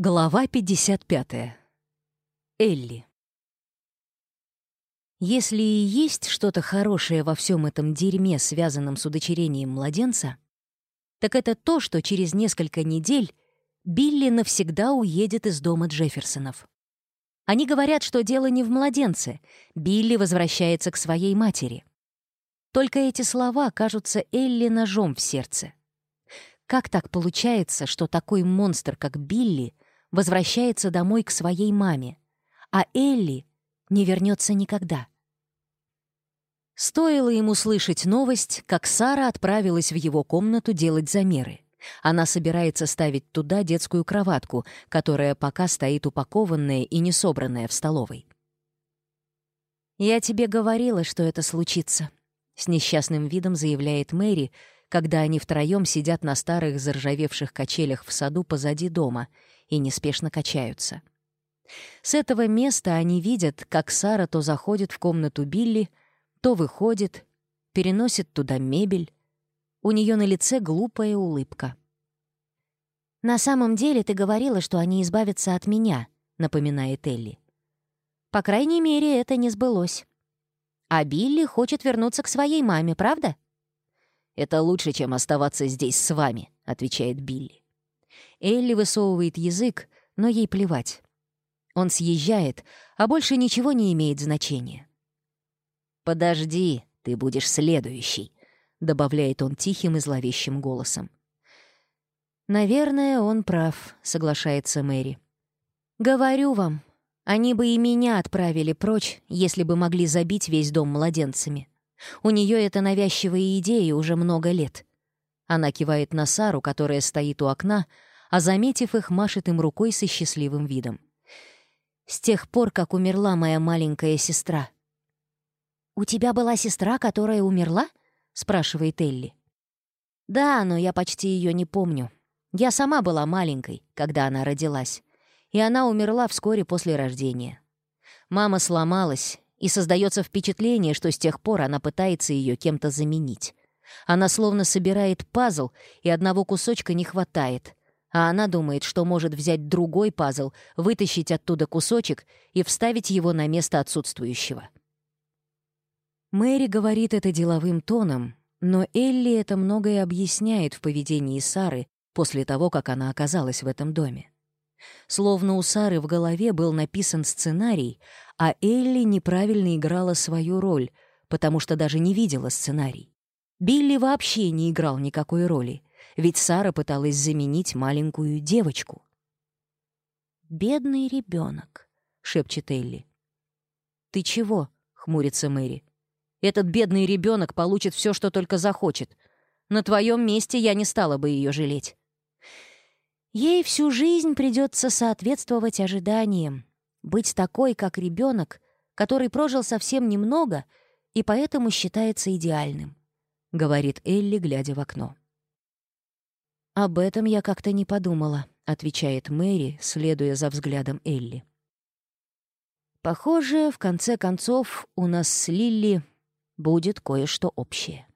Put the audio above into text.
Глава 55. Элли. Если и есть что-то хорошее во всем этом дерьме, связанном с удочерением младенца, так это то, что через несколько недель Билли навсегда уедет из дома Джефферсонов. Они говорят, что дело не в младенце, Билли возвращается к своей матери. Только эти слова кажутся Элли ножом в сердце. Как так получается, что такой монстр, как Билли — возвращается домой к своей маме, а Элли не вернется никогда. Стоило ему слышать новость, как Сара отправилась в его комнату делать замеры. Она собирается ставить туда детскую кроватку, которая пока стоит упакованная и не собранная в столовой. «Я тебе говорила, что это случится», — с несчастным видом заявляет Мэри, когда они втроем сидят на старых заржавевших качелях в саду позади дома и неспешно качаются. С этого места они видят, как Сара то заходит в комнату Билли, то выходит, переносит туда мебель. У нее на лице глупая улыбка. «На самом деле ты говорила, что они избавятся от меня», — напоминает Элли. «По крайней мере, это не сбылось. А Билли хочет вернуться к своей маме, правда?» «Это лучше, чем оставаться здесь с вами», — отвечает Билли. Элли высовывает язык, но ей плевать. Он съезжает, а больше ничего не имеет значения. «Подожди, ты будешь следующий», — добавляет он тихим и зловещим голосом. «Наверное, он прав», — соглашается Мэри. «Говорю вам, они бы и меня отправили прочь, если бы могли забить весь дом младенцами. У нее это навязчивая идея уже много лет». Она кивает на Сару, которая стоит у окна, а, заметив их, машет им рукой со счастливым видом. «С тех пор, как умерла моя маленькая сестра». «У тебя была сестра, которая умерла?» — спрашивает Элли. «Да, но я почти ее не помню. Я сама была маленькой, когда она родилась, и она умерла вскоре после рождения. Мама сломалась, и создается впечатление, что с тех пор она пытается ее кем-то заменить. Она словно собирает пазл, и одного кусочка не хватает, а она думает, что может взять другой пазл, вытащить оттуда кусочек и вставить его на место отсутствующего. Мэри говорит это деловым тоном, но Элли это многое объясняет в поведении Сары после того, как она оказалась в этом доме. Словно у Сары в голове был написан сценарий, а Элли неправильно играла свою роль, потому что даже не видела сценарий. Билли вообще не играл никакой роли — ведь Сара пыталась заменить маленькую девочку. «Бедный ребенок, шепчет Элли. «Ты чего?» — хмурится Мэри. «Этот бедный ребенок получит все, что только захочет. На твоем месте я не стала бы ее жалеть». Ей всю жизнь придется соответствовать ожиданиям, быть такой, как ребенок, который прожил совсем немного и поэтому считается идеальным, говорит Элли, глядя в окно. «Об этом я как-то не подумала», — отвечает Мэри, следуя за взглядом Элли. «Похоже, в конце концов, у нас с Лилли будет кое-что общее».